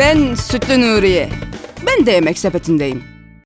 Ben Sütlü Nuriye. Ben de yemek sepetindeyim.